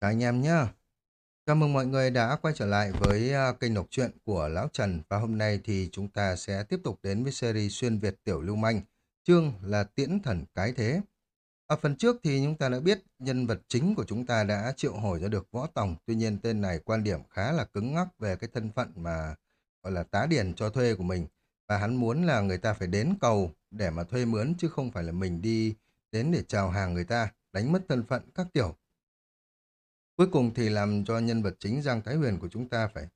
Các anh em nhé. Chào mừng mọi người đã quay trở lại với à, kênh đọc truyện của Lão Trần và hôm nay thì chúng ta sẽ tiếp tục đến với series xuyên Việt tiểu lưu manh, chương là Tiễn Thần Cái Thế. Ở phần trước thì chúng ta đã biết nhân vật chính của chúng ta đã triệu hồi ra được Võ Tòng, tuy nhiên tên này quan điểm khá là cứng ngắc về cái thân phận mà gọi là tá điển cho thuê của mình và hắn muốn là người ta phải đến cầu để mà thuê mướn chứ không phải là mình đi đến để chào hàng người ta, đánh mất thân phận các kiểu. Cuối cùng thì làm cho nhân vật chính Giang Thái Huyền của chúng ta phải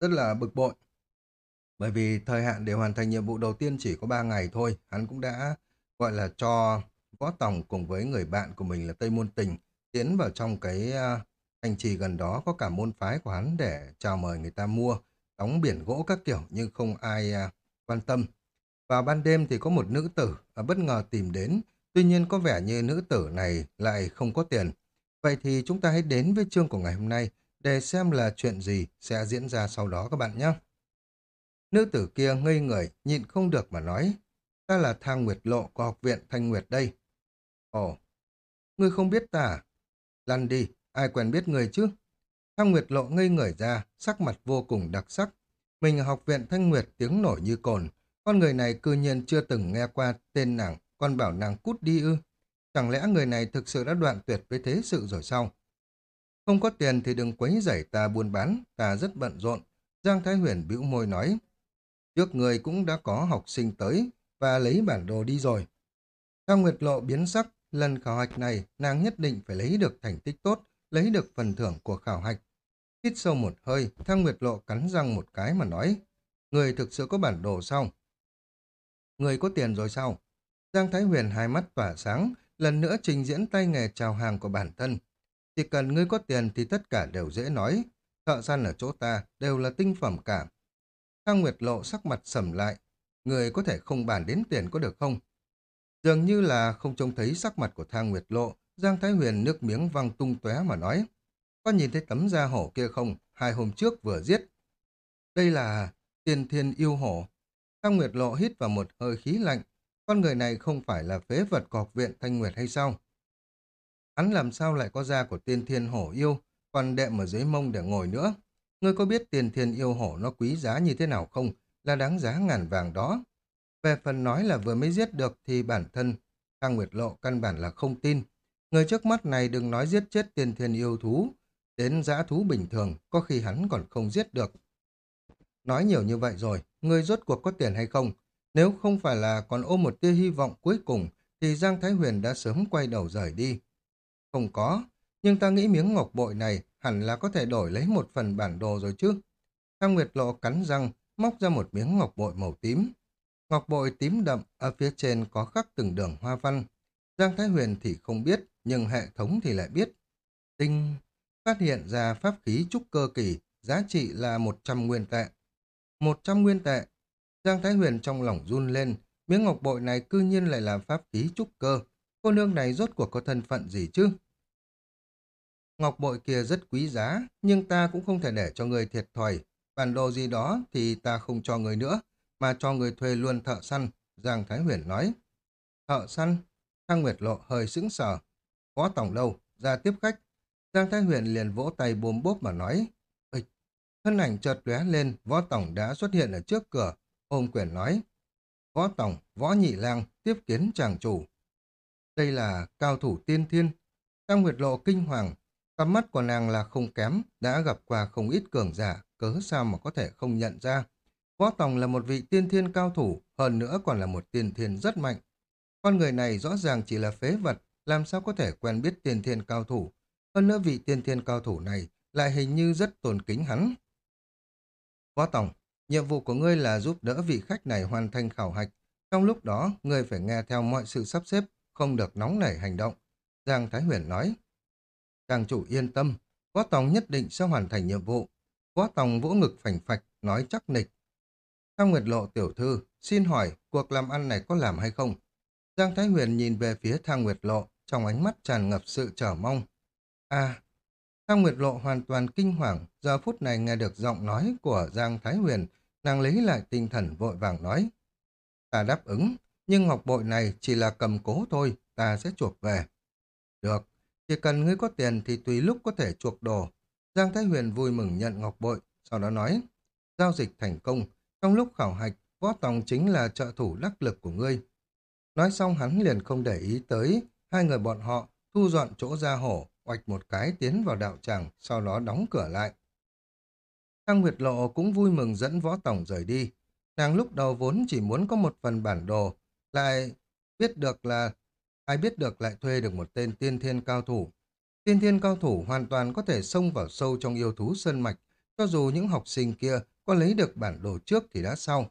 rất là bực bội. Bởi vì thời hạn để hoàn thành nhiệm vụ đầu tiên chỉ có 3 ngày thôi, hắn cũng đã gọi là cho Võ Tòng cùng với người bạn của mình là Tây Môn Tình tiến vào trong cái thành trì gần đó có cả môn phái của hắn để chào mời người ta mua, đóng biển gỗ các kiểu nhưng không ai quan tâm. Vào ban đêm thì có một nữ tử à, bất ngờ tìm đến, tuy nhiên có vẻ như nữ tử này lại không có tiền. Vậy thì chúng ta hãy đến với chương của ngày hôm nay để xem là chuyện gì sẽ diễn ra sau đó các bạn nhé. Nữ tử kia ngây người, nhịn không được mà nói, ta là Thang Nguyệt Lộ của học viện Thanh Nguyệt đây. Ồ, ngươi không biết ta à? Lăn đi, ai quen biết người chứ? Thang Nguyệt Lộ ngây người ra, sắc mặt vô cùng đặc sắc. Mình ở học viện Thanh Nguyệt tiếng nổi như cồn, con người này cư nhiên chưa từng nghe qua tên nàng, còn bảo nàng cút đi ư. Chẳng lẽ người này thực sự đã đoạn tuyệt với thế sự rồi sao? Không có tiền thì đừng quấy rầy ta buôn bán, ta rất bận rộn. Giang Thái Huyền bĩu môi nói. Trước người cũng đã có học sinh tới và lấy bản đồ đi rồi. Thang Nguyệt Lộ biến sắc, lần khảo hạch này nàng nhất định phải lấy được thành tích tốt, lấy được phần thưởng của khảo hạch. Hít sâu một hơi, Thang Nguyệt Lộ cắn răng một cái mà nói. Người thực sự có bản đồ sao? Người có tiền rồi sao? Giang Thái Huyền hai mắt tỏa sáng, lần nữa trình diễn tay nghề chào hàng của bản thân. Chỉ cần ngươi có tiền thì tất cả đều dễ nói. Thợ săn ở chỗ ta đều là tinh phẩm cả. Thang Nguyệt Lộ sắc mặt sầm lại. Người có thể không bàn đến tiền có được không? Dường như là không trông thấy sắc mặt của Thang Nguyệt Lộ, Giang Thái Huyền nước miếng văng tung tóe mà nói. Có nhìn thấy tấm da hổ kia không? Hai hôm trước vừa giết. Đây là tiền thiên yêu hổ. Thang Nguyệt Lộ hít vào một hơi khí lạnh, con người này không phải là phế vật của học viện Thanh Nguyệt hay sao? Hắn làm sao lại có da của tiên thiên hổ yêu, còn đệm ở dưới mông để ngồi nữa? Ngươi có biết tiên thiên yêu hổ nó quý giá như thế nào không? Là đáng giá ngàn vàng đó. Về phần nói là vừa mới giết được thì bản thân Thang Nguyệt Lộ căn bản là không tin. Người trước mắt này đừng nói giết chết tiên thiên yêu thú, đến giã thú bình thường, có khi hắn còn không giết được. Nói nhiều như vậy rồi, người rốt cuộc có tiền hay không? Nếu không phải là còn ôm một tia hy vọng cuối cùng, thì Giang Thái Huyền đã sớm quay đầu rời đi. Không có, nhưng ta nghĩ miếng ngọc bội này hẳn là có thể đổi lấy một phần bản đồ rồi chứ. Thang Nguyệt Lộ cắn răng, móc ra một miếng ngọc bội màu tím. Ngọc bội tím đậm, ở phía trên có khắc từng đường hoa văn. Giang Thái Huyền thì không biết, nhưng hệ thống thì lại biết. Tinh phát hiện ra pháp khí trúc cơ kỳ, giá trị là 100 nguyên tệ. 100 nguyên tệ, Giang Thái Huyền trong lòng run lên, miếng ngọc bội này cư nhiên lại là pháp khí trúc cơ. Cô nương này rốt cuộc có thân phận gì chứ? Ngọc bội kia rất quý giá, nhưng ta cũng không thể để cho người thiệt thòi. Bản đồ gì đó thì ta không cho người nữa, mà cho người thuê luôn thợ săn, Giang Thái Huyền nói. Thợ săn? Thăng Nguyệt Lộ hơi sững sờ. Có tổng đâu, ra tiếp khách. Giang Thái Huyền liền vỗ tay bốm bốp mà nói. Ịch! Thân ảnh chợt lóe lên, võ tổng đã xuất hiện ở trước cửa, Ôm quyền nói, võ tổng, võ nhị lang, tiếp kiến chàng chủ. Đây là cao thủ tiên thiên. Trang Nguyệt Lộ kinh hoàng, cặp mắt của nàng là không kém, đã gặp qua không ít cường giả, cớ sao mà có thể không nhận ra. Võ Tòng là một vị tiên thiên cao thủ, hơn nữa còn là một tiên thiên rất mạnh. Con người này rõ ràng chỉ là phế vật, làm sao có thể quen biết tiên thiên cao thủ. Hơn nữa vị tiên thiên cao thủ này lại hình như rất tôn kính hắn. Võ Tòng, Nhiệm vụ của ngươi là giúp đỡ vị khách này hoàn thành khảo hạch. Trong lúc đó, ngươi phải nghe theo mọi sự sắp xếp, không được nóng nảy hành động. Giang Thái Huyền nói. Chàng chủ yên tâm, Võ Tòng nhất định sẽ hoàn thành nhiệm vụ. Võ Tòng vỗ ngực phành phạch, nói chắc nịch. Thang Nguyệt Lộ tiểu thư, xin hỏi cuộc làm ăn này có làm hay không? Giang Thái Huyền nhìn về phía Thang Nguyệt Lộ, trong ánh mắt tràn ngập sự chờ mong. À, Thang Nguyệt Lộ hoàn toàn kinh hoàng, giờ phút này nghe được giọng nói của Giang Thái Huyền, nàng lấy lại tinh thần vội vàng nói. Ta đáp ứng, nhưng ngọc bội này chỉ là cầm cố thôi, ta sẽ chuộc về. Được, Chỉ cần ngươi có tiền thì tùy lúc có thể chuộc đồ. Giang Thái Huyền vui mừng nhận ngọc bội, sau đó nói, giao dịch thành công, trong lúc khảo hạch, võ tòng chính là trợ thủ đắc lực của ngươi. Nói xong hắn liền không để ý tới, hai người bọn họ thu dọn chỗ ra hổ, oạch một cái tiến vào đạo tràng, sau đó đóng cửa lại. Thang Nguyệt Lộ cũng vui mừng dẫn võ tổng rời đi. Nàng lúc đầu vốn chỉ muốn có một phần bản đồ, lại biết được là ai biết được lại thuê được một tên tiên thiên cao thủ. Tiên thiên cao thủ hoàn toàn có thể xông vào sâu trong yêu thú sơn mạch, cho dù những học sinh kia có lấy được bản đồ trước thì đã sau.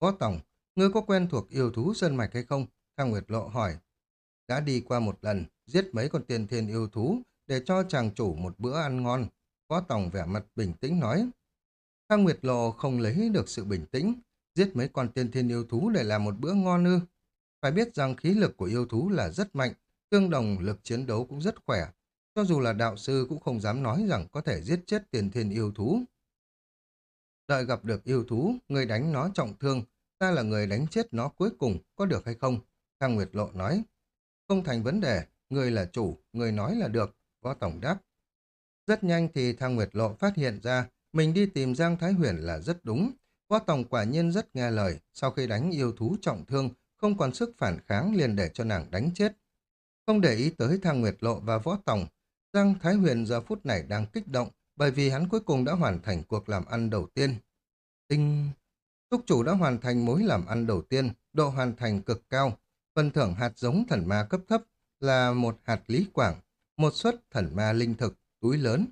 Võ Tổng, ngươi có quen thuộc yêu thú sơn mạch hay không? Thang Nguyệt Lộ hỏi. Đã đi qua một lần, giết mấy con tiên thiên yêu thú để cho chàng chủ một bữa ăn ngon. Võ Tổng vẻ mặt bình tĩnh nói. Thang Nguyệt Lộ không lấy được sự bình tĩnh, giết mấy con tiên thiên yêu thú để làm một bữa ngon ư. Phải biết rằng khí lực của yêu thú là rất mạnh, tương đồng lực chiến đấu cũng rất khỏe. Cho dù là đạo sư cũng không dám nói rằng có thể giết chết tiên thiên yêu thú. Đợi gặp được yêu thú, người đánh nó trọng thương, ta là người đánh chết nó cuối cùng, có được hay không? Thang Nguyệt Lộ nói. Không thành vấn đề, người là chủ, người nói là được, Võ Tổng đáp. Rất nhanh thì Thang Nguyệt Lộ phát hiện ra mình đi tìm Giang Thái Huyền là rất đúng. Võ Tổng quả nhiên rất nghe lời, sau khi đánh yêu thú trọng thương, không còn sức phản kháng liền để cho nàng đánh chết. Không để ý tới Thang Nguyệt Lộ và Võ Tổng, Giang Thái Huyền giờ phút này đang kích động bởi vì hắn cuối cùng đã hoàn thành cuộc làm ăn đầu tiên. Tinh... Túc chủ đã hoàn thành mối làm ăn đầu tiên, độ hoàn thành cực cao. Phần thưởng hạt giống thần ma cấp thấp là một hạt lý quảng, một suất thần ma linh thực, túi lớn.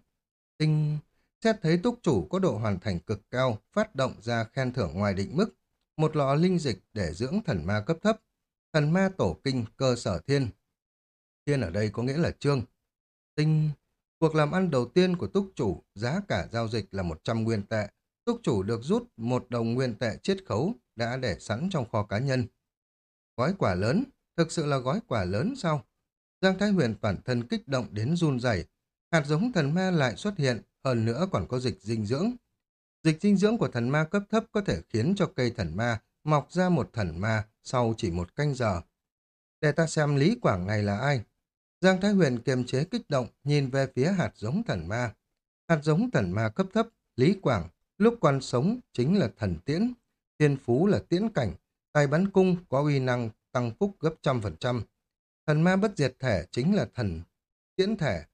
Tinh... Xét thấy túc chủ có độ hoàn thành cực cao, phát động ra khen thưởng ngoài định mức. Một lọ linh dịch để dưỡng thần ma cấp thấp. Thần ma tổ kinh cơ sở thiên. Thiên ở đây có nghĩa là trương. Tinh... Cuộc làm ăn đầu tiên của túc chủ, giá cả giao dịch là 100 nguyên tệ. Túc chủ được rút một đồng nguyên tệ chiết khấu đã để sẵn trong kho cá nhân. Gói quả lớn, thực sự là gói quả lớn sao? Giang Thái Huyền toàn thân kích động đến run rẩy, hạt giống thần ma lại xuất hiện, hơn nữa còn có dịch dinh dưỡng. Dịch dinh dưỡng của thần ma cấp thấp có thể khiến cho cây thần ma mọc ra một thần ma sau chỉ một canh giờ. Để ta xem Lý Quảng này là ai? Giang Thái Huyền kiềm chế kích động, nhìn về phía hạt giống thần ma. Hạt giống thần ma cấp thấp, Lý Quảng, lúc quan sống chính là thần tiễn, thiên phú là tiễn cảnh, tài bắn cung có uy năng tăng phúc gấp trăm phần trăm. Thần ma bất diệt thể chính là thần tiễn thể,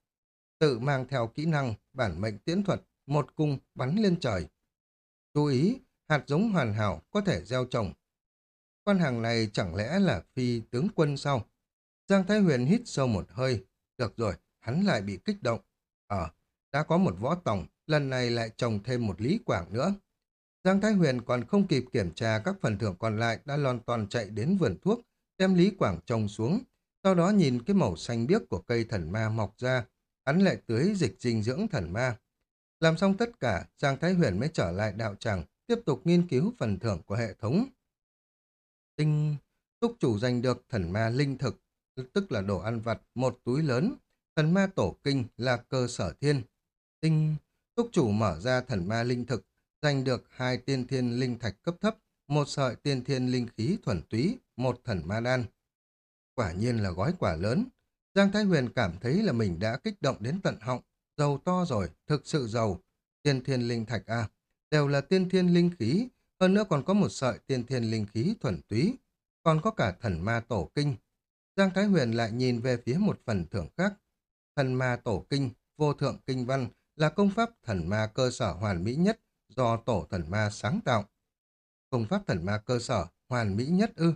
tự mang theo kỹ năng bản mệnh tiễn thuật, một cung bắn lên trời. Chú ý, hạt giống hoàn hảo có thể gieo trồng. Con hàng này chẳng lẽ là phi tướng quân sao? Giang Thái Huyền hít sâu một hơi. Được rồi, hắn lại bị kích động. Ờ, đã có một võ tổng, lần này lại trồng thêm một lý quảng nữa. Giang Thái Huyền còn không kịp kiểm tra các phần thưởng còn lại đã lon toàn chạy đến vườn thuốc, đem lý quảng trồng xuống. Sau đó nhìn cái màu xanh biếc của cây thần ma mọc ra, hắn lại tưới dịch dinh dưỡng thần ma. Làm xong tất cả, Giang Thái Huyền mới trở lại đạo tràng, tiếp tục nghiên cứu phần thưởng của hệ thống. Tinh, túc chủ giành được thần ma linh thực, tức là đồ ăn vặt, một túi lớn. Thần ma tổ kinh là cơ sở thiên. Tinh, túc chủ mở ra thần ma linh thực, giành được hai tiên thiên linh thạch cấp thấp, một sợi tiên thiên linh khí thuần túy, một thần ma đan. Quả nhiên là gói quả lớn. Giang Thái Huyền cảm thấy là mình đã kích động đến tận họng, giàu to rồi, thực sự giàu. Tiên thiên linh thạch à, đều là tiên thiên linh khí, hơn nữa còn có một sợi tiên thiên linh khí thuần túy, còn có cả thần ma tổ kinh, Giang Thái Huyền lại nhìn về phía một phần thưởng khác. Thần ma tổ kinh, vô thượng kinh văn là công pháp thần ma cơ sở hoàn mỹ nhất do tổ thần ma sáng tạo. Công pháp thần ma cơ sở hoàn mỹ nhất ư.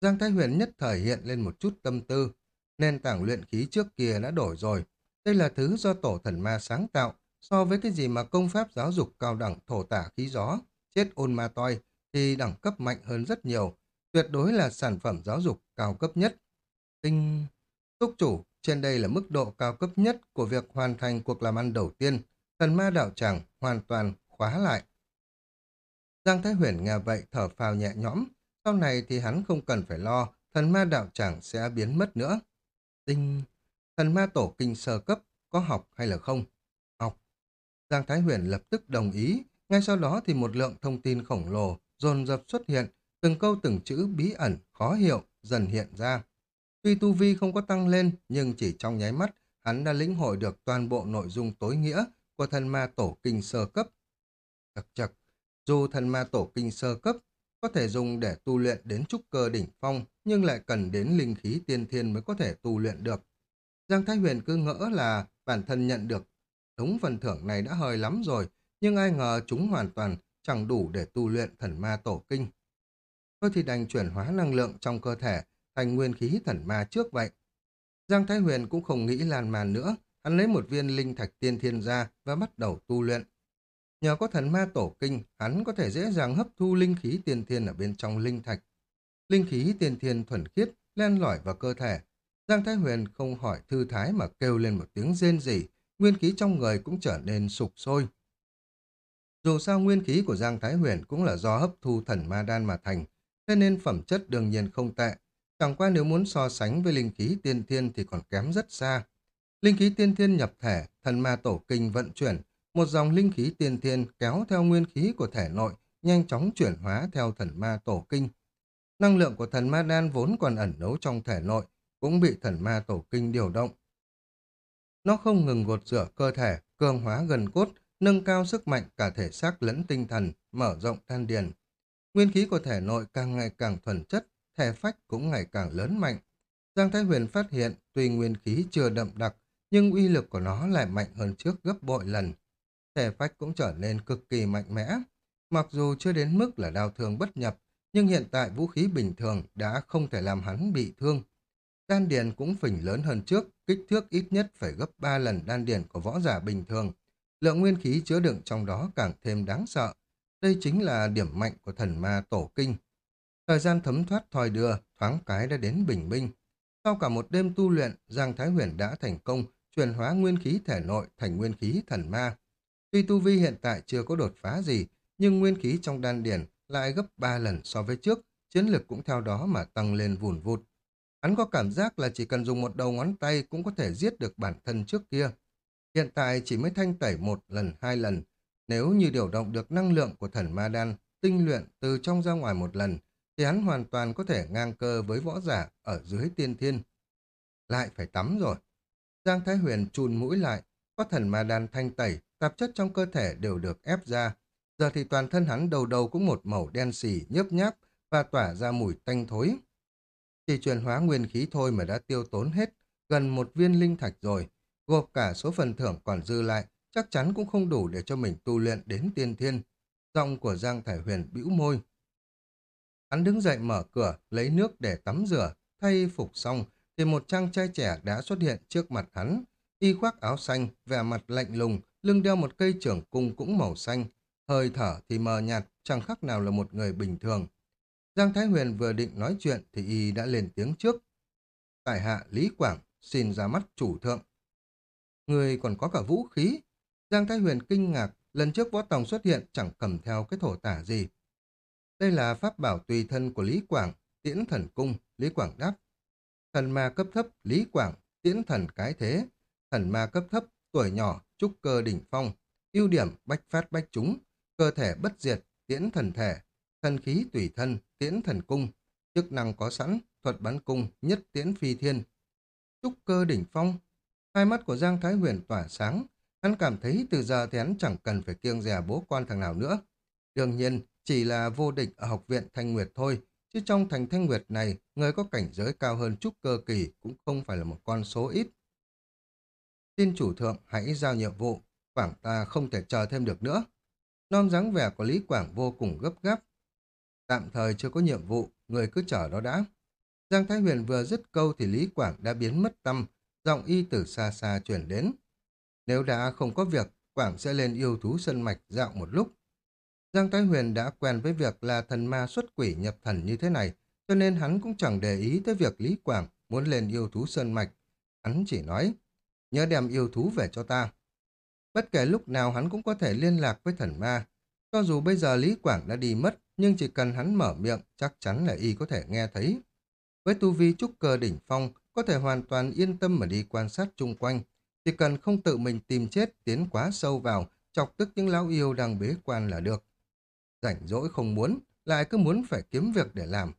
Giang Thái Huyền nhất thời hiện lên một chút tâm tư. Nền tảng luyện khí trước kia đã đổi rồi. Đây là thứ do tổ thần ma sáng tạo so với cái gì mà công pháp giáo dục cao đẳng thổ tả khí gió, chết ôn ma toi thì đẳng cấp mạnh hơn rất nhiều. Tuyệt đối là sản phẩm giáo dục cao cấp nhất. Tinh... Túc chủ, trên đây là mức độ cao cấp nhất của việc hoàn thành cuộc làm ăn đầu tiên. Thần ma đạo tràng hoàn toàn khóa lại. Giang Thái Huyền nghe vậy thở phào nhẹ nhõm. Sau này thì hắn không cần phải lo, thần ma đạo chẳng sẽ biến mất nữa. Tinh... Thần ma tổ kinh sơ cấp, có học hay là không? Học. Giang Thái Huyền lập tức đồng ý. Ngay sau đó thì một lượng thông tin khổng lồ dồn dập xuất hiện, từng câu từng chữ bí ẩn, khó hiểu, dần hiện ra. Tuy tu vi không có tăng lên, nhưng chỉ trong nháy mắt, hắn đã lĩnh hội được toàn bộ nội dung tối nghĩa của thần ma tổ kinh sơ cấp. Chật chật, dù thần ma tổ kinh sơ cấp có thể dùng để tu luyện đến trúc cơ đỉnh phong, nhưng lại cần đến linh khí tiên thiên mới có thể tu luyện được. Giang Thái Huyền cứ ngỡ là bản thân nhận được đống phần thưởng này đã hơi lắm rồi, nhưng ai ngờ chúng hoàn toàn chẳng đủ để tu luyện thần ma tổ kinh. Thôi thì đành chuyển hóa năng lượng trong cơ thể thành nguyên khí thần ma trước vậy. Giang Thái Huyền cũng không nghĩ lan màn nữa, hắn lấy một viên linh thạch tiên thiên ra và bắt đầu tu luyện. Nhờ có thần ma tổ kinh, hắn có thể dễ dàng hấp thu linh khí tiên thiên ở bên trong linh thạch. Linh khí tiên thiên thuần khiết, len lỏi vào cơ thể. Giang Thái Huyền không hỏi thư thái mà kêu lên một tiếng rên rỉ, nguyên khí trong người cũng trở nên sục sôi. Dù sao nguyên khí của Giang Thái Huyền cũng là do hấp thu thần ma đan mà thành, thế nên phẩm chất đương nhiên không tệ. Chẳng qua nếu muốn so sánh với linh khí tiên thiên thì còn kém rất xa. Linh khí tiên thiên nhập thể, thần ma tổ kinh vận chuyển, một dòng linh khí tiên thiên kéo theo nguyên khí của thể nội, nhanh chóng chuyển hóa theo thần ma tổ kinh. Năng lượng của thần ma đan vốn còn ẩn nấu trong thể nội, cũng bị thần ma tổ kinh điều động. Nó không ngừng gột rửa cơ thể, cường hóa gần cốt, nâng cao sức mạnh cả thể xác lẫn tinh thần, mở rộng than điền. Nguyên khí của thể nội càng ngày càng thuần chất, thể phách cũng ngày càng lớn mạnh. Giang Thái Huyền phát hiện tuy nguyên khí chưa đậm đặc, nhưng uy lực của nó lại mạnh hơn trước gấp bội lần. Thể phách cũng trở nên cực kỳ mạnh mẽ. Mặc dù chưa đến mức là đau thương bất nhập, nhưng hiện tại vũ khí bình thường đã không thể làm hắn bị thương. Đan điền cũng phình lớn hơn trước, kích thước ít nhất phải gấp 3 lần đan điền của võ giả bình thường. Lượng nguyên khí chứa đựng trong đó càng thêm đáng sợ. Đây chính là điểm mạnh của thần ma tổ kinh. Thời gian thấm thoát thoi đưa, thoáng cái đã đến bình minh. Sau cả một đêm tu luyện, Giang Thái Huyền đã thành công chuyển hóa nguyên khí thể nội thành nguyên khí thần ma. Tuy tu vi hiện tại chưa có đột phá gì, nhưng nguyên khí trong đan điển lại gấp 3 lần so với trước, chiến lực cũng theo đó mà tăng lên vùn vụt. Hắn có cảm giác là chỉ cần dùng một đầu ngón tay cũng có thể giết được bản thân trước kia. Hiện tại chỉ mới thanh tẩy một lần, hai lần. Nếu như điều động được năng lượng của thần ma đan, tinh luyện từ trong ra ngoài một lần, thì hắn hoàn toàn có thể ngang cơ với võ giả ở dưới tiên thiên. Lại phải tắm rồi. Giang Thái Huyền chùn mũi lại, có thần ma đan thanh tẩy, tạp chất trong cơ thể đều được ép ra. Giờ thì toàn thân hắn đầu đầu cũng một màu đen xỉ, nhớp nháp và tỏa ra mùi tanh thối. Chỉ truyền hóa nguyên khí thôi mà đã tiêu tốn hết gần một viên linh thạch rồi, gộp cả số phần thưởng còn dư lại, chắc chắn cũng không đủ để cho mình tu luyện đến tiên thiên. Giọng của Giang Thải Huyền bĩu môi. Hắn đứng dậy mở cửa, lấy nước để tắm rửa, thay phục xong, thì một chàng trai trẻ đã xuất hiện trước mặt hắn. Y khoác áo xanh, vẻ mặt lạnh lùng, lưng đeo một cây trưởng cung cũng màu xanh. Hơi thở thì mờ nhạt, chẳng khác nào là một người bình thường. Giang Thái Huyền vừa định nói chuyện thì y đã lên tiếng trước. Tài hạ Lý Quảng xin ra mắt chủ thượng. Người còn có cả vũ khí. Giang Thái Huyền kinh ngạc, lần trước võ tòng xuất hiện chẳng cầm theo cái thổ tả gì. Đây là pháp bảo tùy thân của Lý Quảng, tiễn thần cung, Lý Quảng đáp. Thần ma cấp thấp, Lý Quảng, tiễn thần cái thế. Thần ma cấp thấp, tuổi nhỏ, trúc cơ đỉnh phong. ưu điểm, bách phát bách chúng. Cơ thể bất diệt, tiễn thần thể. Thần khí tùy thân, tiễn thần cung. Chức năng có sẵn, thuật bắn cung, nhất tiễn phi thiên. Trúc cơ đỉnh phong. Hai mắt của Giang Thái Huyền tỏa sáng. Hắn cảm thấy từ giờ thì hắn chẳng cần phải kiêng dè bố quan thằng nào nữa. Đương nhiên, chỉ là vô địch ở học viện Thanh Nguyệt thôi, chứ trong thành Thanh Nguyệt này, người có cảnh giới cao hơn trúc cơ kỳ cũng không phải là một con số ít. Xin chủ thượng hãy giao nhiệm vụ, Quảng ta không thể chờ thêm được nữa. Non dáng vẻ của Lý Quảng vô cùng gấp gáp. Tạm thời chưa có nhiệm vụ, người cứ chờ đó đã. Giang Thái Huyền vừa dứt câu thì Lý Quảng đã biến mất tâm, giọng y từ xa xa chuyển đến. Nếu đã không có việc, Quảng sẽ lên yêu thú sân mạch dạo một lúc. Giang Thái Huyền đã quen với việc là thần ma xuất quỷ nhập thần như thế này, cho nên hắn cũng chẳng để ý tới việc Lý Quảng muốn lên yêu thú sơn mạch. Hắn chỉ nói, nhớ đem yêu thú về cho ta. Bất kể lúc nào hắn cũng có thể liên lạc với thần ma. Cho dù bây giờ Lý Quảng đã đi mất, nhưng chỉ cần hắn mở miệng, chắc chắn là y có thể nghe thấy. Với tu vi trúc cơ đỉnh phong, có thể hoàn toàn yên tâm mà đi quan sát chung quanh. Chỉ cần không tự mình tìm chết, tiến quá sâu vào, chọc tức những lão yêu đang bế quan là được rảnh rỗi không muốn, lại cứ muốn phải kiếm việc để làm.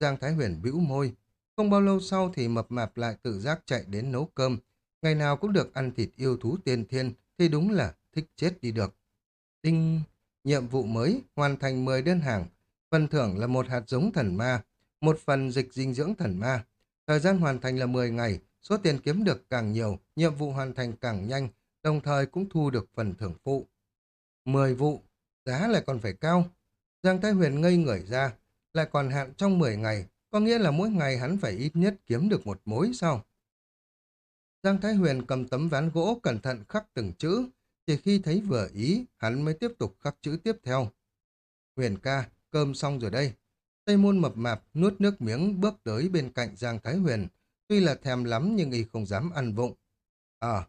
Giang Thái Huyền bĩu môi, Không bao lâu sau thì mập mạp lại tự giác chạy đến nấu cơm. Ngày nào cũng được ăn thịt yêu thú tiên thiên thì đúng là thích chết đi được. Đinh, nhiệm vụ mới, hoàn thành 10 đơn hàng. Phần thưởng là một hạt giống thần ma, một phần dịch dinh dưỡng thần ma. Thời gian hoàn thành là 10 ngày, số tiền kiếm được càng nhiều, nhiệm vụ hoàn thành càng nhanh, đồng thời cũng thu được phần thưởng phụ. 10 vụ, giá lại còn phải cao. Giang Thái Huyền ngây người ra, lại còn hạn trong 10 ngày, có nghĩa là mỗi ngày hắn phải ít nhất kiếm được một mối sao? Giang Thái Huyền cầm tấm ván gỗ cẩn thận khắc từng chữ, chỉ khi thấy vừa ý, hắn mới tiếp tục khắc chữ tiếp theo. Huyền ca, cơm xong rồi đây. Tây môn mập mạp nuốt nước miếng bước tới bên cạnh Giang Thái Huyền, tuy là thèm lắm nhưng y không dám ăn vụng. À,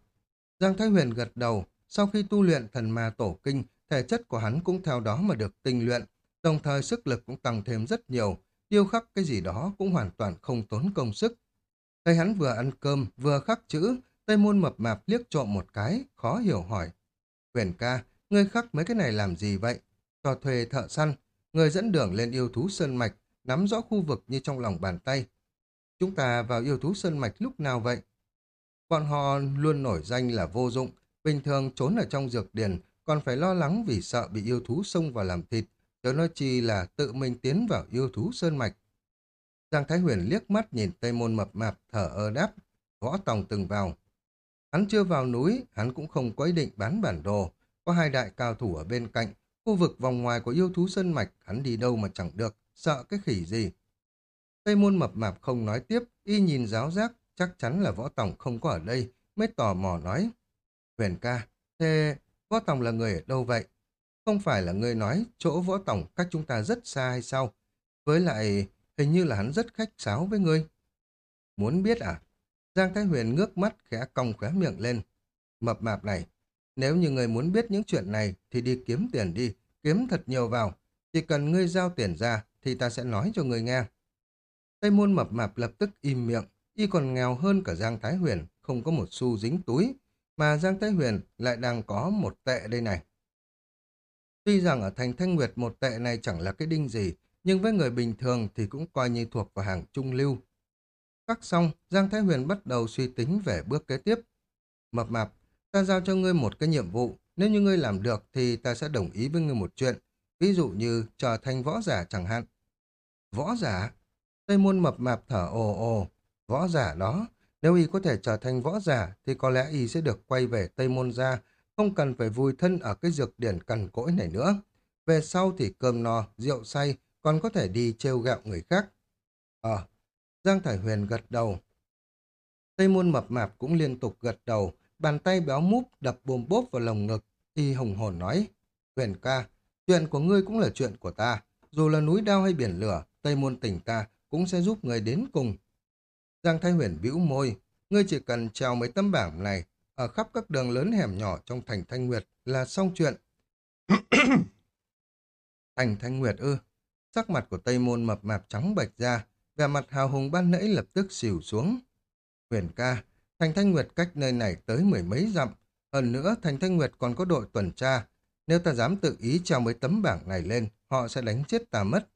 Giang Thái Huyền gật đầu, sau khi tu luyện thần ma tổ kinh, thể chất của hắn cũng theo đó mà được tinh luyện, đồng thời sức lực cũng tăng thêm rất nhiều, điêu khắc cái gì đó cũng hoàn toàn không tốn công sức. Thấy hắn vừa ăn cơm, vừa khắc chữ, Tây Môn mập mạp liếc trộm một cái, khó hiểu hỏi. Quyền ca, ngươi khắc mấy cái này làm gì vậy? Cho thuê thợ săn, người dẫn đường lên yêu thú sơn mạch, nắm rõ khu vực như trong lòng bàn tay. Chúng ta vào yêu thú sơn mạch lúc nào vậy? Bọn họ luôn nổi danh là vô dụng, bình thường trốn ở trong dược điền, còn phải lo lắng vì sợ bị yêu thú xông vào làm thịt, chớ nói chi là tự mình tiến vào yêu thú sơn mạch. Giang Thái Huyền liếc mắt nhìn Tây Môn mập mạp thở ơ đáp, võ tòng từng vào. Hắn chưa vào núi, hắn cũng không có ý định bán bản đồ, có hai đại cao thủ ở bên cạnh, khu vực vòng ngoài của yêu thú sơn mạch, hắn đi đâu mà chẳng được, sợ cái khỉ gì. Tây Môn mập mạp không nói tiếp, y nhìn giáo giác, chắc chắn là võ tòng không có ở đây, mới tò mò nói. Huyền ca, thế võ tòng là người ở đâu vậy? Không phải là người nói chỗ võ tòng cách chúng ta rất xa hay sao? Với lại, hình như là hắn rất khách sáo với ngươi. Muốn biết à? Giang Thái Huyền ngước mắt khẽ cong khóe miệng lên. Mập mạp này, nếu như người muốn biết những chuyện này thì đi kiếm tiền đi, kiếm thật nhiều vào. Chỉ cần ngươi giao tiền ra thì ta sẽ nói cho người nghe. Tây môn mập mạp lập tức im miệng, y còn nghèo hơn cả Giang Thái Huyền, không có một xu dính túi, mà Giang Thái Huyền lại đang có một tệ đây này. Tuy rằng ở thành Thanh Nguyệt một tệ này chẳng là cái đinh gì, nhưng với người bình thường thì cũng coi như thuộc vào hàng trung lưu. Cắt xong, Giang Thái Huyền bắt đầu suy tính về bước kế tiếp. Mập mạp, ta giao cho ngươi một cái nhiệm vụ, nếu như ngươi làm được thì ta sẽ đồng ý với ngươi một chuyện, ví dụ như trở thành võ giả chẳng hạn. Võ giả? Tây môn mập mạp thở ồ ồ, võ giả đó, nếu y có thể trở thành võ giả thì có lẽ y sẽ được quay về Tây môn ra, không cần phải vui thân ở cái dược điển cằn cỗi này nữa. Về sau thì cơm no, rượu say, còn có thể đi trêu gạo người khác. Ờ, Giang Thải Huyền gật đầu. Tây môn mập mạp cũng liên tục gật đầu, bàn tay béo múp đập bùm bốp vào lồng ngực, y hồng hồn nói, Huyền ca, chuyện của ngươi cũng là chuyện của ta, dù là núi đao hay biển lửa, Tây môn tỉnh ta cũng sẽ giúp người đến cùng. Giang Thái Huyền bĩu môi, ngươi chỉ cần treo mấy tấm bảng này ở khắp các đường lớn hẻm nhỏ trong thành Thanh Nguyệt là xong chuyện. thành Thanh Nguyệt ư, sắc mặt của Tây Môn mập mạp trắng bạch ra, vẻ mặt hào hùng ban nãy lập tức xỉu xuống. Huyền ca, thành Thanh Nguyệt cách nơi này tới mười mấy dặm, hơn nữa thành Thanh Nguyệt còn có đội tuần tra, nếu ta dám tự ý treo mấy tấm bảng này lên, họ sẽ đánh chết ta mất.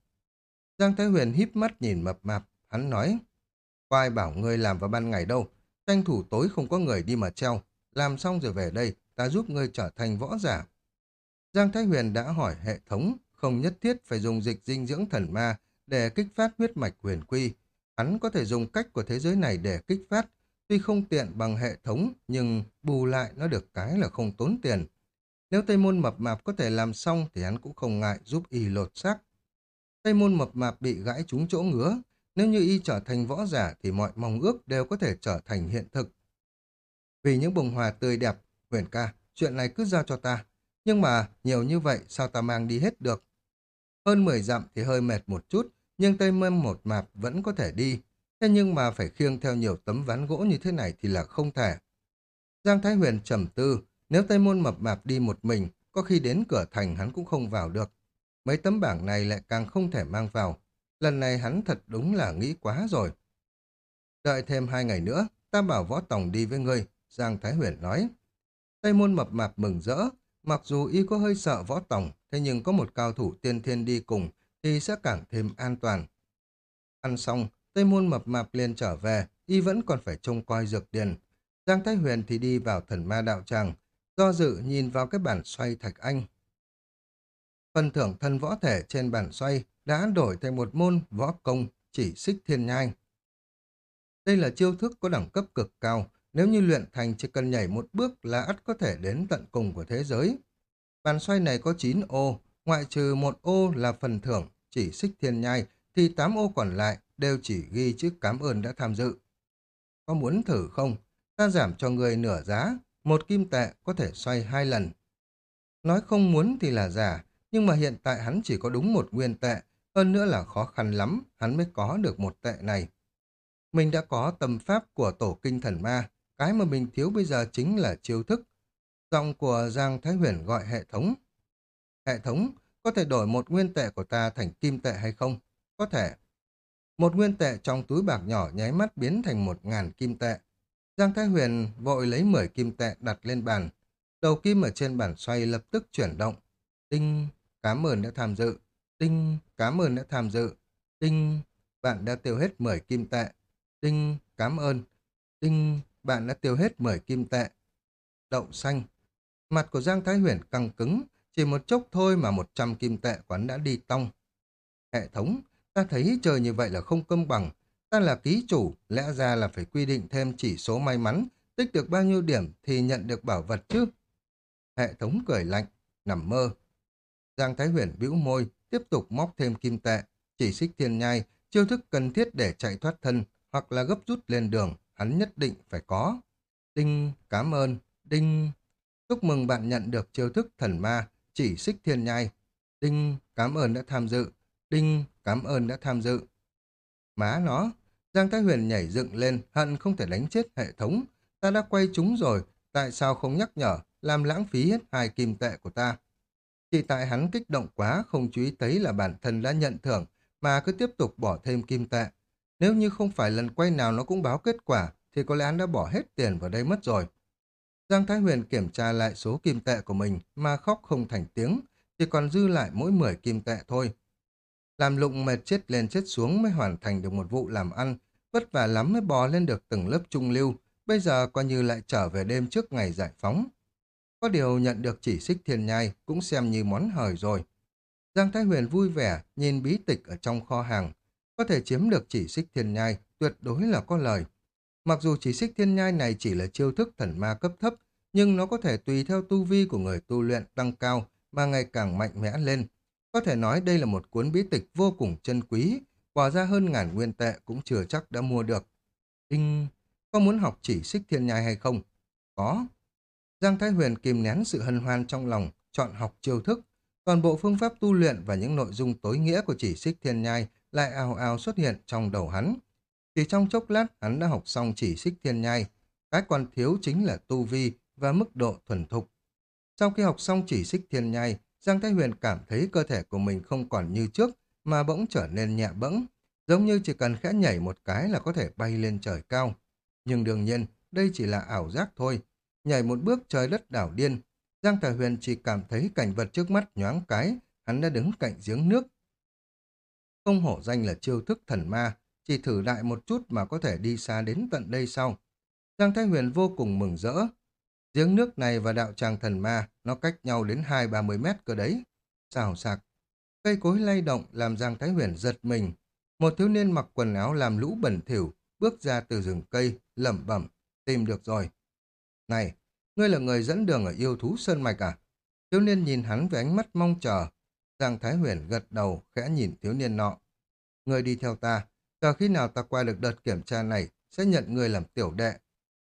Giang Thái Huyền híp mắt nhìn mập mạp, hắn nói, có ai bảo ngươi làm vào ban ngày đâu, tranh thủ tối không có người đi mà treo, làm xong rồi về đây, ta giúp ngươi trở thành võ giả. Giang Thái Huyền đã hỏi hệ thống, không nhất thiết phải dùng dịch dinh dưỡng thần ma để kích phát huyết mạch huyền quy. Hắn có thể dùng cách của thế giới này để kích phát, tuy không tiện bằng hệ thống, nhưng bù lại nó được cái là không tốn tiền. Nếu Tây Môn mập mạp có thể làm xong thì hắn cũng không ngại giúp y lột xác. Tây Môn mập mạp bị gãi trúng chỗ ngứa, nếu như y trở thành võ giả thì mọi mong ước đều có thể trở thành hiện thực. Vì những bông hoa tươi đẹp, huyền ca, chuyện này cứ giao cho ta. Nhưng mà nhiều như vậy sao ta mang đi hết được? Hơn 10 dặm thì hơi mệt một chút, nhưng Tây Mâm một mạp vẫn có thể đi. Thế nhưng mà phải khiêng theo nhiều tấm ván gỗ như thế này thì là không thể. Giang Thái Huyền trầm tư, nếu Tây Môn mập mạp đi một mình, có khi đến cửa thành hắn cũng không vào được. Mấy tấm bảng này lại càng không thể mang vào. Lần này hắn thật đúng là nghĩ quá rồi. Đợi thêm hai ngày nữa, ta bảo võ tòng đi với ngươi, Giang Thái Huyền nói. Tây môn mập mạp mừng rỡ, mặc dù y có hơi sợ võ tổng, thế nhưng có một cao thủ tiên thiên đi cùng thì sẽ càng thêm an toàn. Ăn xong, Tây Môn mập mạp liền trở về, y vẫn còn phải trông coi dược điền. Giang Thái Huyền thì đi vào thần ma đạo tràng, do dự nhìn vào cái bản xoay thạch anh. Phần thưởng thân võ thể trên bản xoay đã đổi thành một môn võ công chỉ xích thiên nhai. Đây là chiêu thức có đẳng cấp cực cao, nếu như luyện thành chỉ cần nhảy một bước là ắt có thể đến tận cùng của thế giới. Bàn xoay này có 9 ô, ngoại trừ một ô là phần thưởng, chỉ xích thiên nhai, thì 8 ô còn lại đều chỉ ghi chữ cảm ơn đã tham dự. Có muốn thử không? Ta giảm cho người nửa giá, một kim tệ có thể xoay hai lần. Nói không muốn thì là giả, nhưng mà hiện tại hắn chỉ có đúng một nguyên tệ, hơn nữa là khó khăn lắm, hắn mới có được một tệ này. Mình đã có tâm pháp của tổ kinh thần ma, cái mà mình thiếu bây giờ chính là chiêu thức. Giọng của Giang Thái Huyền gọi hệ thống. Hệ thống, có thể đổi một nguyên tệ của ta thành kim tệ hay không? Có thể. Một nguyên tệ trong túi bạc nhỏ nháy mắt biến thành một ngàn kim tệ. Giang Thái Huyền vội lấy 10 kim tệ đặt lên bàn. Đầu kim ở trên bàn xoay lập tức chuyển động. Tinh, cảm ơn đã tham dự. Tinh, cảm ơn đã tham dự. Tinh, bạn đã tiêu hết 10 kim tệ. Tinh, cảm ơn. Tinh, bạn đã tiêu hết 10 kim tệ. Đậu xanh. Mặt của Giang Thái Huyền căng cứng, chỉ một chốc thôi mà 100 kim tệ quán đã đi tong. Hệ thống, ta thấy chơi như vậy là không công bằng. Ta là ký chủ, lẽ ra là phải quy định thêm chỉ số may mắn, tích được bao nhiêu điểm thì nhận được bảo vật chứ. Hệ thống cười lạnh, nằm mơ. Giang Thái Huyền bĩu môi, tiếp tục móc thêm kim tệ, chỉ xích thiên nhai, chiêu thức cần thiết để chạy thoát thân, hoặc là gấp rút lên đường, hắn nhất định phải có. Đinh, cảm ơn, đinh. Chúc mừng bạn nhận được chiêu thức thần ma, chỉ xích thiên nhai. Đinh, cảm ơn đã tham dự. Đinh, cảm ơn đã tham dự. Má nó, Giang Thái Huyền nhảy dựng lên, hận không thể đánh chết hệ thống. Ta đã quay chúng rồi, tại sao không nhắc nhở, làm lãng phí hết hai kim tệ của ta. Chỉ tại hắn kích động quá, không chú ý thấy là bản thân đã nhận thưởng, mà cứ tiếp tục bỏ thêm kim tệ. Nếu như không phải lần quay nào nó cũng báo kết quả, thì có lẽ hắn đã bỏ hết tiền vào đây mất rồi. Giang Thái Huyền kiểm tra lại số kim tệ của mình mà khóc không thành tiếng, chỉ còn dư lại mỗi 10 kim tệ thôi. Làm lụng mệt chết lên chết xuống mới hoàn thành được một vụ làm ăn, vất vả lắm mới bò lên được từng lớp trung lưu, bây giờ coi như lại trở về đêm trước ngày giải phóng. Có điều nhận được chỉ xích thiên nhai cũng xem như món hời rồi. Giang Thái Huyền vui vẻ nhìn bí tịch ở trong kho hàng, có thể chiếm được chỉ xích thiên nhai, tuyệt đối là có lời. Mặc dù chỉ xích thiên nhai này chỉ là chiêu thức thần ma cấp thấp, nhưng nó có thể tùy theo tu vi của người tu luyện tăng cao mà ngày càng mạnh mẽ lên. Có thể nói đây là một cuốn bí tịch vô cùng chân quý, quả ra hơn ngàn nguyên tệ cũng chưa chắc đã mua được. Đinh, có muốn học chỉ xích thiên nhai hay không? Có. Giang Thái Huyền kìm nén sự hân hoan trong lòng, chọn học chiêu thức. Toàn bộ phương pháp tu luyện và những nội dung tối nghĩa của chỉ xích thiên nhai lại ào ào xuất hiện trong đầu hắn. Chỉ trong chốc lát hắn đã học xong chỉ xích thiên nhai, cái còn thiếu chính là tu vi và mức độ thuần thục. Sau khi học xong chỉ xích thiên nhai, Giang Thái Huyền cảm thấy cơ thể của mình không còn như trước mà bỗng trở nên nhẹ bẫng, giống như chỉ cần khẽ nhảy một cái là có thể bay lên trời cao. Nhưng đương nhiên, đây chỉ là ảo giác thôi. Nhảy một bước trời đất đảo điên, Giang Thái Huyền chỉ cảm thấy cảnh vật trước mắt nhoáng cái, hắn đã đứng cạnh giếng nước, không hổ danh là chiêu thức thần ma, chỉ thử lại một chút mà có thể đi xa đến tận đây sau. Giang Thái Huyền vô cùng mừng rỡ. Giếng nước này và đạo tràng thần ma, nó cách nhau đến hai ba mươi mét cơ đấy. Xào sạc. Cây cối lay động làm Giang Thái Huyền giật mình. Một thiếu niên mặc quần áo làm lũ bẩn thỉu, bước ra từ rừng cây, lẩm bẩm, tìm được rồi. Này, ngươi là người dẫn đường ở yêu thú Sơn Mạch à? Thiếu niên nhìn hắn với ánh mắt mong chờ, Giang Thái Huyền gật đầu, khẽ nhìn thiếu niên nọ. Người đi theo ta, chờ khi nào ta qua được đợt kiểm tra này, sẽ nhận người làm tiểu đệ.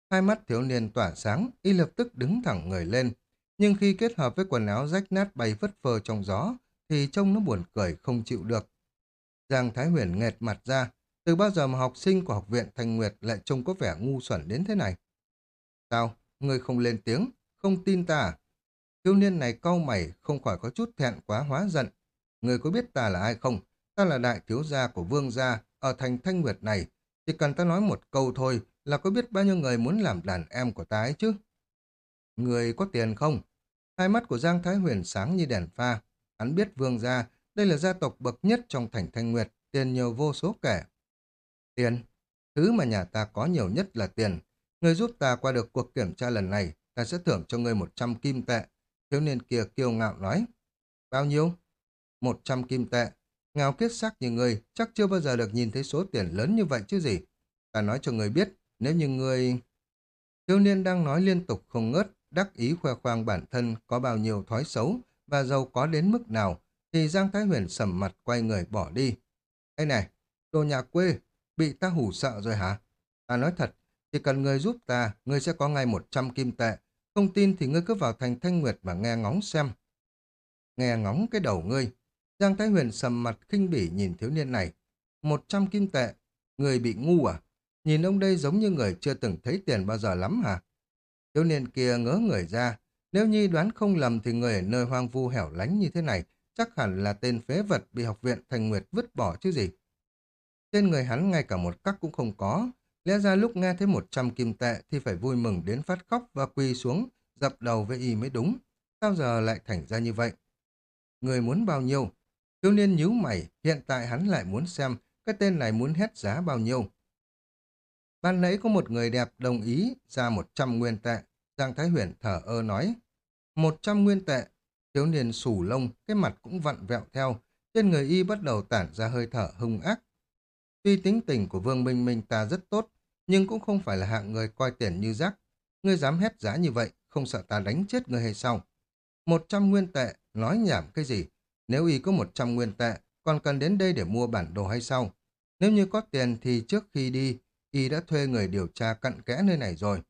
Hai mắt thiếu niên tỏa sáng, y lập tức đứng thẳng người lên. Nhưng khi kết hợp với quần áo rách nát bay vất phơ trong gió, thì trông nó buồn cười không chịu được. Giang Thái Huyền nghẹt mặt ra, từ bao giờ mà học sinh của học viện Thanh Nguyệt lại trông có vẻ ngu xuẩn đến thế này? Sao? Người không lên tiếng? Không tin ta à? Thiếu niên này cau mày, không khỏi có chút thẹn quá hóa giận. Người có biết ta là ai không? Ta là đại thiếu gia của vương gia, ở thành Thanh Nguyệt này. Chỉ cần ta nói một câu thôi là có biết bao nhiêu người muốn làm đàn em của ta ấy chứ? Người có tiền không? Hai mắt của Giang Thái Huyền sáng như đèn pha. Hắn biết vương gia, đây là gia tộc bậc nhất trong thành Thanh Nguyệt, tiền nhiều vô số kể Tiền. Thứ mà nhà ta có nhiều nhất là tiền. Người giúp ta qua được cuộc kiểm tra lần này, ta sẽ thưởng cho ngươi 100 kim tệ. Thiếu niên kia kiêu ngạo nói. Bao nhiêu? 100 kim tệ. Ngào kiết sắc như ngươi, chắc chưa bao giờ được nhìn thấy số tiền lớn như vậy chứ gì. Ta nói cho người biết, nếu như ngươi... Thiếu niên đang nói liên tục không ngớt, đắc ý khoe khoang bản thân có bao nhiêu thói xấu và giàu có đến mức nào, thì Giang Thái Huyền sầm mặt quay người bỏ đi. Ê này, đồ nhà quê, bị ta hủ sợ rồi hả? Ta nói thật, chỉ cần người giúp ta, người sẽ có ngay 100 kim tệ. Không tin thì ngươi cứ vào thành Thanh Nguyệt mà nghe ngóng xem. Nghe ngóng cái đầu ngươi. Giang Thái Huyền sầm mặt khinh bỉ nhìn thiếu niên này. 100 kim tệ, người bị ngu à? Nhìn ông đây giống như người chưa từng thấy tiền bao giờ lắm hả? Thiếu niên kia ngớ người ra. Nếu như đoán không lầm thì người ở nơi hoang vu hẻo lánh như thế này chắc hẳn là tên phế vật bị học viện Thành Nguyệt vứt bỏ chứ gì. Trên người hắn ngay cả một cắc cũng không có. Lẽ ra lúc nghe thấy 100 kim tệ thì phải vui mừng đến phát khóc và quỳ xuống, dập đầu với y mới đúng. Sao giờ lại thành ra như vậy? Người muốn bao nhiêu? Thiếu niên nhíu mày, hiện tại hắn lại muốn xem cái tên này muốn hết giá bao nhiêu. Ban nãy có một người đẹp đồng ý ra 100 nguyên tệ. Giang Thái Huyền thở ơ nói. 100 nguyên tệ. Thiếu niên sủ lông, cái mặt cũng vặn vẹo theo. Trên người y bắt đầu tản ra hơi thở hung ác. Tuy tính tình của Vương Minh Minh ta rất tốt, nhưng cũng không phải là hạng người coi tiền như rác. Ngươi dám hét giá như vậy, không sợ ta đánh chết ngươi hay sao? 100 nguyên tệ, nói nhảm cái gì? Nếu y có 100 nguyên tệ, còn cần đến đây để mua bản đồ hay sao? Nếu như có tiền thì trước khi đi, y đã thuê người điều tra cặn kẽ nơi này rồi.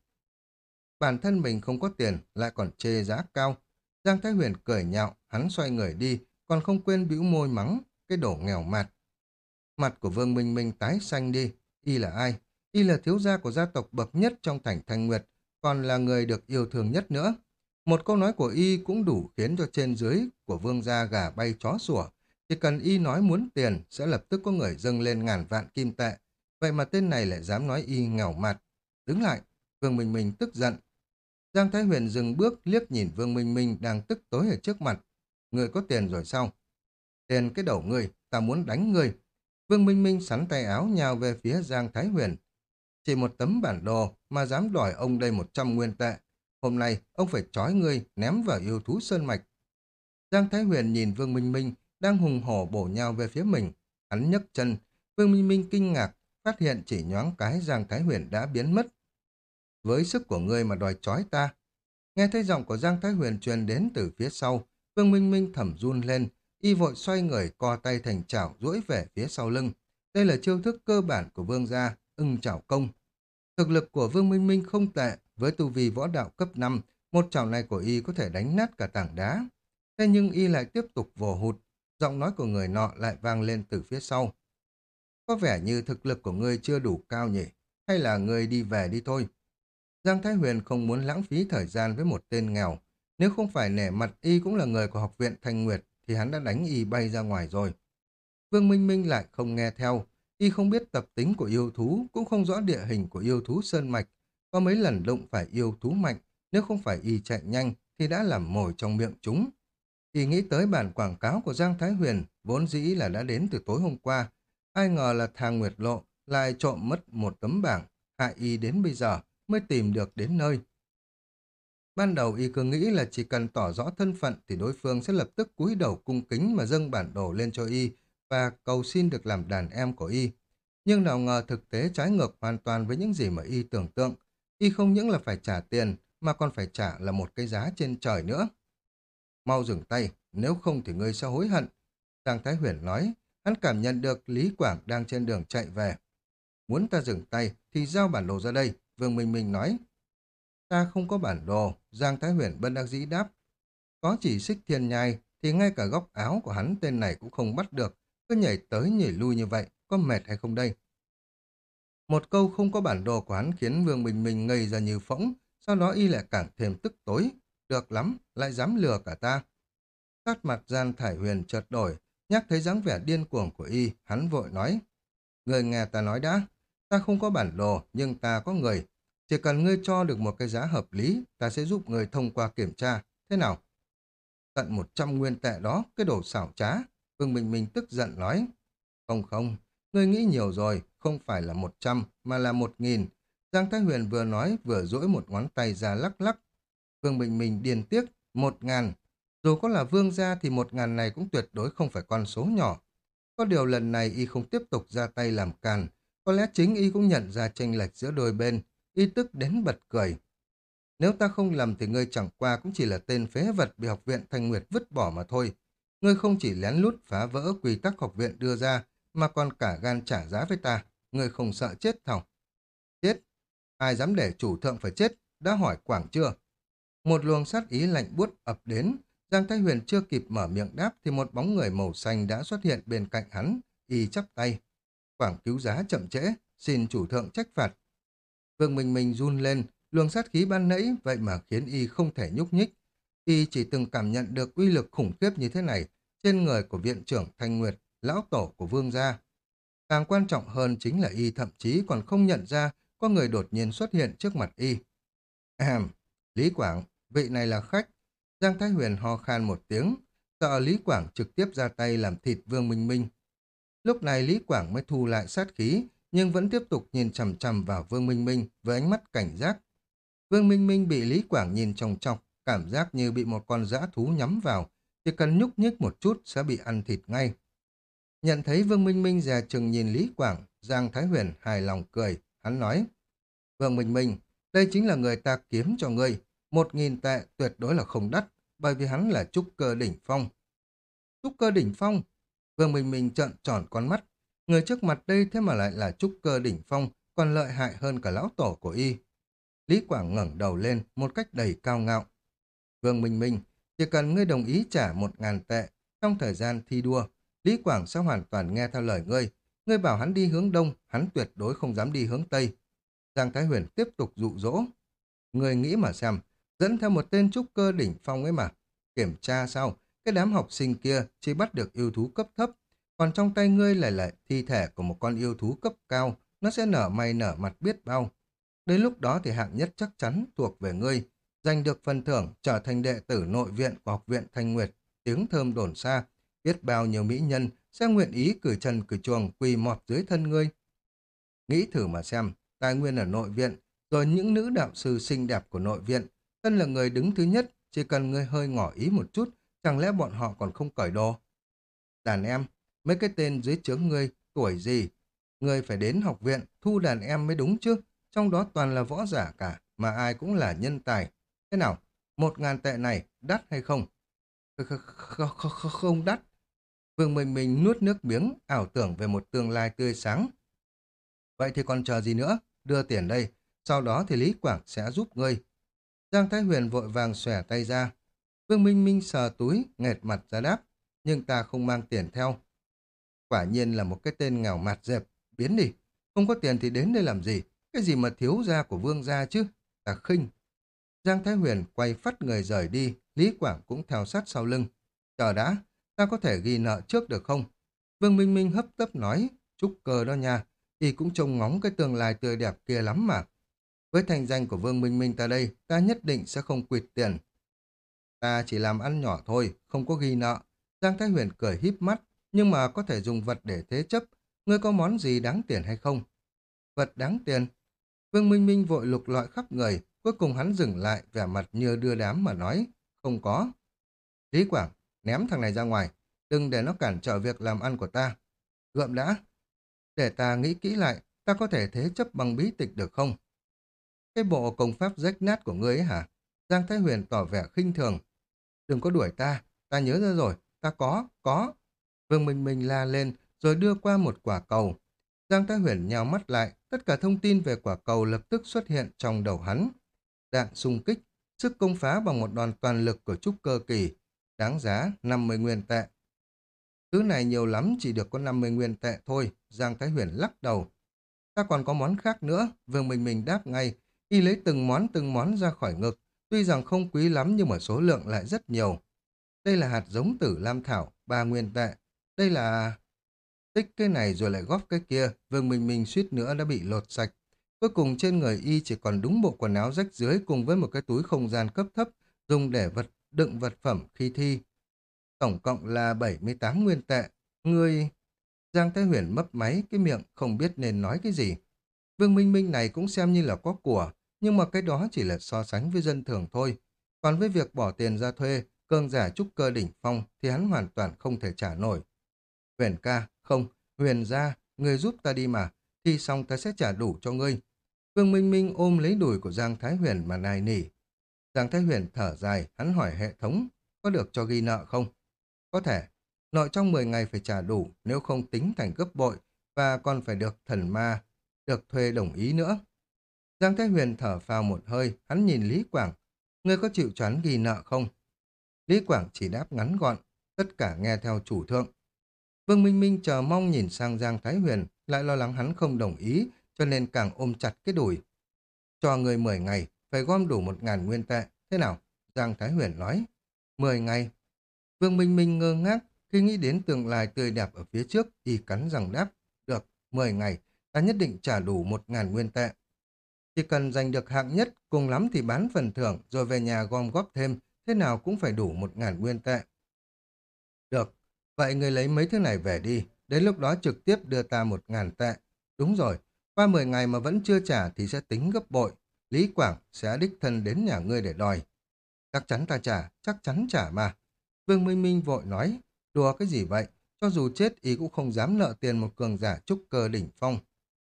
Bản thân mình không có tiền, lại còn chê giá cao. Giang Thái Huyền cười nhạo, hắn xoay người đi, còn không quên bĩu môi mắng, cái đổ nghèo mạt. Mặt của Vương Minh Minh tái xanh đi, y là ai? Y là thiếu gia của gia tộc bậc nhất trong thành Thanh Nguyệt, còn là người được yêu thương nhất nữa. Một câu nói của y cũng đủ khiến cho trên dưới của vương gia gà bay chó sủa. Chỉ cần y nói muốn tiền, sẽ lập tức có người dâng lên ngàn vạn kim tệ. Vậy mà tên này lại dám nói y nghèo mặt. Đứng lại, Vương Minh Minh tức giận. Giang Thái Huyền dừng bước liếc nhìn Vương Minh Minh đang tức tối ở trước mặt. Người có tiền rồi sao? Tiền cái đầu người, ta muốn đánh người. Vương Minh Minh sắn tay áo nhào về phía Giang Thái Huyền. Chỉ một tấm bản đồ mà dám đòi ông đây 100 nguyên tệ. Hôm nay ông phải trói ngươi ném vào yêu thú sơn mạch. Giang Thái Huyền nhìn Vương Minh Minh đang hùng hổ bổ nhau về phía mình. Hắn nhấc chân. Vương Minh Minh kinh ngạc phát hiện chỉ nhoáng cái Giang Thái Huyền đã biến mất. Với sức của ngươi mà đòi trói ta. Nghe thấy giọng của Giang Thái Huyền truyền đến từ phía sau. Vương Minh Minh thẩm run lên. Y vội xoay người co tay thành chảo duỗi về phía sau lưng. Đây là chiêu thức cơ bản của Vương gia, ưng chảo công. Thực lực của Vương Minh Minh không tệ, với tu vi võ đạo cấp 5, một chảo này của y có thể đánh nát cả tảng đá. Thế nhưng y lại tiếp tục vồ hụt, giọng nói của người nọ lại vang lên từ phía sau. Có vẻ như thực lực của ngươi chưa đủ cao nhỉ, hay là ngươi đi về đi thôi. Giang Thái Huyền không muốn lãng phí thời gian với một tên nghèo. Nếu không phải nể mặt y cũng là người của học viện Thanh Nguyệt, thì hắn đã đánh y bay ra ngoài rồi. Vương Minh Minh lại không nghe theo, y không biết tập tính của yêu thú, cũng không rõ địa hình của yêu thú sơn mạch, có mấy lần đụng phải yêu thú mạnh, nếu không phải y chạy nhanh thì đã làm mồi trong miệng chúng. Y nghĩ tới bản quảng cáo của Giang Thái Huyền, vốn dĩ là đã đến từ tối hôm qua. Ai ngờ là thang Nguyệt Lộ lại trộm mất một tấm bảng, hại y đến bây giờ mới tìm được đến nơi. Ban đầu y cứ nghĩ là chỉ cần tỏ rõ thân phận thì đối phương sẽ lập tức cúi đầu cung kính mà dâng bản đồ lên cho y và cầu xin được làm đàn em của y. Nhưng nào ngờ thực tế trái ngược hoàn toàn với những gì mà y tưởng tượng. Y không những là phải trả tiền mà còn phải trả là một cái giá trên trời nữa. Mau dừng tay, nếu không thì ngươi sẽ hối hận. Giang Thái Huyền nói, hắn cảm nhận được Lý Quảng đang trên đường chạy về. Muốn ta dừng tay thì giao bản đồ ra đây, Vương Minh Minh nói. Ta không có bản đồ, Giang Thái Huyền bân đắc dĩ đáp. Có chỉ xích thiên nhai, thì ngay cả góc áo của hắn tên này cũng không bắt được, cứ nhảy tới nhảy lui như vậy, có mệt hay không đây? Một câu không có bản đồ của hắn khiến Vương Bình Minh ngây ra như phỗng, sau đó y lại càng thêm tức tối. Được lắm, lại dám lừa cả ta. Sát mặt gian thải huyền chợt đổi, nhắc thấy dáng vẻ điên cuồng của y, hắn vội nói. Người nghe ta nói đã, ta không có bản đồ, nhưng ta có người, chỉ cần ngươi cho được một cái giá hợp lý, ta sẽ giúp người thông qua kiểm tra. Thế nào? Tận 100 nguyên tệ đó, cái đồ xảo trá. Vương Bình Minh tức giận nói. Không không, ngươi nghĩ nhiều rồi. không phải là 100 mà là 1.000. Giang Thái Huyền vừa nói vừa duỗi một ngón tay ra lắc lắc. Vương Bình Minh điên tiếc, một ngàn. Dù có là vương gia thì một ngàn này cũng tuyệt đối không phải con số nhỏ. Có điều lần này y không tiếp tục ra tay làm càn. Có lẽ chính y cũng nhận ra tranh lệch giữa đôi bên. Y tức đến bật cười. Nếu ta không lầm thì ngươi chẳng qua cũng chỉ là tên phế vật bị học viện Thanh Nguyệt vứt bỏ mà thôi. Ngươi không chỉ lén lút phá vỡ quy tắc học viện đưa ra, mà còn cả gan trả giá với ta. Ngươi không sợ chết thòng. Chết? Ai dám để chủ thượng phải chết? Đã hỏi Quảng chưa? Một luồng sát ý lạnh buốt ập đến. Giang Thái Huyền chưa kịp mở miệng đáp thì một bóng người màu xanh đã xuất hiện bên cạnh hắn. Y chắp tay. Quảng cứu giá chậm trễ, xin chủ thượng trách phạt. Vương Minh Minh run lên, luồng sát khí ban nãy vậy mà khiến y không thể nhúc nhích. Y chỉ từng cảm nhận được uy lực khủng khiếp như thế này trên người của viện trưởng Thanh Nguyệt, lão tổ của vương gia. Càng quan trọng hơn chính là y thậm chí còn không nhận ra có người đột nhiên xuất hiện trước mặt y. Ahem, Lý Quảng, vị này là khách. Giang Thái Huyền ho khan một tiếng, sợ Lý Quảng trực tiếp ra tay làm thịt Vương Minh Minh. Lúc này Lý Quảng mới thu lại sát khí, nhưng vẫn tiếp tục nhìn chằm chằm vào Vương Minh Minh với ánh mắt cảnh giác. Vương Minh Minh bị Lý Quảng nhìn trồng trọc, cảm giác như bị một con dã thú nhắm vào, chỉ cần nhúc nhích một chút sẽ bị ăn thịt ngay. Nhận thấy Vương Minh Minh dè chừng nhìn Lý Quảng, Giang Thái Huyền hài lòng cười, hắn nói, Vương Minh Minh, đây chính là người ta kiếm cho ngươi, một nghìn tệ tuyệt đối là không đắt, bởi vì hắn là trúc cơ đỉnh phong. Trúc cơ đỉnh phong? Vương Minh Minh trợn tròn con mắt, người trước mặt đây thế mà lại là trúc cơ đỉnh phong, còn lợi hại hơn cả lão tổ của y. Lý Quảng ngẩng đầu lên một cách đầy cao ngạo. Vương Minh Minh, chỉ cần ngươi đồng ý trả một ngàn tệ, trong thời gian thi đua, Lý Quảng sẽ hoàn toàn nghe theo lời ngươi. Ngươi bảo hắn đi hướng đông, hắn tuyệt đối không dám đi hướng tây. Giang Thái Huyền tiếp tục dụ dỗ. Ngươi nghĩ mà xem, dẫn theo một tên trúc cơ đỉnh phong ấy mà. Kiểm tra sau, cái đám học sinh kia chỉ bắt được yêu thú cấp thấp, còn trong tay ngươi lại lại thi thể của một con yêu thú cấp cao, nó sẽ nở mày nở mặt biết bao. Đến lúc đó thì hạng nhất chắc chắn thuộc về ngươi, giành được phần thưởng trở thành đệ tử nội viện của học viện Thanh Nguyệt, tiếng thơm đồn xa, biết bao nhiêu mỹ nhân sẽ nguyện ý cử chân cử chuồng quỳ mọt dưới thân ngươi. Nghĩ thử mà xem, tài nguyên ở nội viện, rồi những nữ đạo sư xinh đẹp của nội viện, thân là người đứng thứ nhất, chỉ cần ngươi hơi ngỏ ý một chút, chẳng lẽ bọn họ còn không cởi đồ. Đàn em, mấy cái tên dưới trướng ngươi, tuổi gì? Ngươi phải đến học viện, thu đàn em mới đúng chứ, trong đó toàn là võ giả cả, mà ai cũng là nhân tài. Thế nào, một ngàn tệ này đắt hay không? Không đắt. Vương Minh Minh nuốt nước miếng, ảo tưởng về một tương lai tươi sáng. Vậy thì còn chờ gì nữa? Đưa tiền đây, sau đó thì Lý Quảng sẽ giúp ngươi. Giang Thái Huyền vội vàng xòe tay ra. Vương Minh Minh sờ túi, nghẹt mặt ra đáp, nhưng ta không mang tiền theo. Quả nhiên là một cái tên nghèo mặt dẹp, biến đi. Không có tiền thì đến đây làm gì? Cái gì mà thiếu gia của vương gia chứ? Ta khinh. Giang Thái Huyền quay phát người rời đi, Lý Quảng cũng theo sát sau lưng. Chờ đã, ta có thể ghi nợ trước được không? Vương Minh Minh hấp tấp nói, chúc cơ đó nha, y cũng trông ngóng cái tương lai tươi đẹp kia lắm mà. Với thành danh của Vương Minh Minh ta đây, ta nhất định sẽ không quỵt tiền. Ta chỉ làm ăn nhỏ thôi, không có ghi nợ. Giang Thái Huyền cười híp mắt, nhưng mà có thể dùng vật để thế chấp. Ngươi có món gì đáng tiền hay không? Vật đáng tiền? Vương Minh Minh vội lục lọi khắp người, cuối cùng hắn dừng lại, vẻ mặt như đưa đám mà nói, không có. Lý Quảng, ném thằng này ra ngoài, đừng để nó cản trở việc làm ăn của ta. Gượm đã. Để ta nghĩ kỹ lại, ta có thể thế chấp bằng bí tịch được không? Cái bộ công pháp rách nát của ngươi ấy hả? Giang Thái Huyền tỏ vẻ khinh thường. Đừng có đuổi ta, ta nhớ ra rồi, ta có, có. Vương Minh Minh la lên, rồi đưa qua một quả cầu. Giang Thái Huyền nhào mắt lại, tất cả thông tin về quả cầu lập tức xuất hiện trong đầu hắn. Đạn xung kích, sức công phá bằng một đòn toàn lực của trúc cơ kỳ, đáng giá 50 nguyên tệ. Thứ này nhiều lắm chỉ được có 50 nguyên tệ thôi, Giang Thái Huyền lắc đầu. Ta còn có món khác nữa, Vương Minh Minh đáp ngay, y lấy từng món từng món ra khỏi ngực, tuy rằng không quý lắm nhưng mà số lượng lại rất nhiều. Đây là hạt giống tử lam thảo, ba nguyên tệ. Đây là... Tích cái này rồi lại góp cái kia, Vương Minh Minh suýt nữa đã bị lột sạch. Cuối cùng trên người y chỉ còn đúng bộ quần áo rách dưới cùng với một cái túi không gian cấp thấp dùng để vật đựng vật phẩm khi thi. Tổng cộng là 78 nguyên tệ. Người... Giang Thái Huyền mấp máy cái miệng không biết nên nói cái gì. Vương Minh Minh này cũng xem như là có của, nhưng mà cái đó chỉ là so sánh với dân thường thôi. Còn với việc bỏ tiền ra thuê, cường giả trúc cơ đỉnh phong thì hắn hoàn toàn không thể trả nổi. Huyền ca, không, huyền ra, người giúp ta đi mà, thì xong ta sẽ trả đủ cho ngươi. Vương Minh Minh ôm lấy đùi của Giang Thái Huyền mà nài nỉ. Giang Thái Huyền thở dài, hắn hỏi hệ thống, có được cho ghi nợ không? Có thể, nợ trong 10 ngày phải trả đủ, nếu không tính thành gấp bội, và còn phải được thần ma, được thuê đồng ý nữa. Giang Thái Huyền thở phào một hơi, hắn nhìn Lý Quảng, ngươi có chịu choán ghi nợ không? Lý Quảng chỉ đáp ngắn gọn, tất cả nghe theo chủ thượng. Vương Minh Minh chờ mong nhìn sang Giang Thái Huyền, lại lo lắng hắn không đồng ý, cho nên càng ôm chặt cái đùi. Cho người 10 ngày, phải gom đủ 1.000 nguyên tệ. Thế nào? Giang Thái Huyền nói. 10 ngày. Vương Minh Minh ngơ ngác, khi nghĩ đến tương lai tươi đẹp ở phía trước, y cắn rằng đáp. Được, 10 ngày, ta nhất định trả đủ 1.000 nguyên tệ. Chỉ cần giành được hạng nhất, cùng lắm thì bán phần thưởng, rồi về nhà gom góp thêm, thế nào cũng phải đủ 1.000 nguyên tệ. Được, vậy người lấy mấy thứ này về đi, đến lúc đó trực tiếp đưa ta 1.000 tệ. Đúng rồi, qua 10 ngày mà vẫn chưa trả thì sẽ tính gấp bội. Lý Quảng sẽ đích thân đến nhà ngươi để đòi. Chắc chắn ta trả, chắc chắn trả mà. Vương Minh Minh vội nói, đùa cái gì vậy? Cho dù chết ý cũng không dám nợ tiền một cường giả trúc cơ đỉnh phong.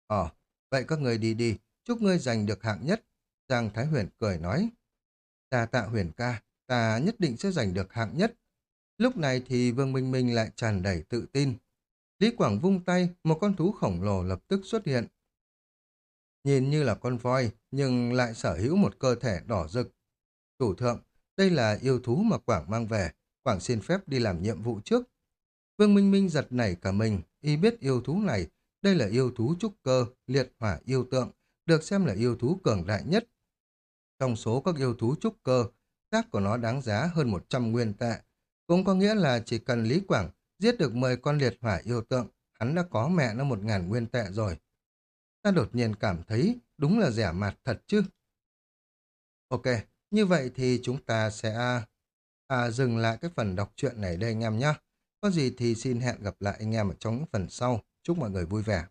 Ờ, vậy các người đi đi, chúc ngươi giành được hạng nhất. Giang Thái Huyền cười nói, ta tạ huyền ca, ta nhất định sẽ giành được hạng nhất. Lúc này thì Vương Minh Minh lại tràn đầy tự tin. Lý Quảng vung tay, một con thú khổng lồ lập tức xuất hiện. Nhìn như là con voi, nhưng lại sở hữu một cơ thể đỏ rực. Chủ thượng, đây là yêu thú mà Quảng mang về. Quảng xin phép đi làm nhiệm vụ trước. Vương Minh Minh giật nảy cả mình, y biết yêu thú này. Đây là yêu thú trúc cơ, liệt hỏa yêu tượng, được xem là yêu thú cường đại nhất. Trong số các yêu thú trúc cơ, xác của nó đáng giá hơn 100 nguyên tệ. Cũng có nghĩa là chỉ cần Lý Quảng giết được 10 con liệt hỏa yêu tượng, hắn đã có mẹ nó 1.000 nguyên tệ rồi. Ta đột nhiên cảm thấy đúng là rẻ mạt thật chứ. Ok, như vậy thì chúng ta sẽ à, dừng lại cái phần đọc truyện này đây anh em nhé. Có gì thì xin hẹn gặp lại anh em ở trong những phần sau. Chúc mọi người vui vẻ.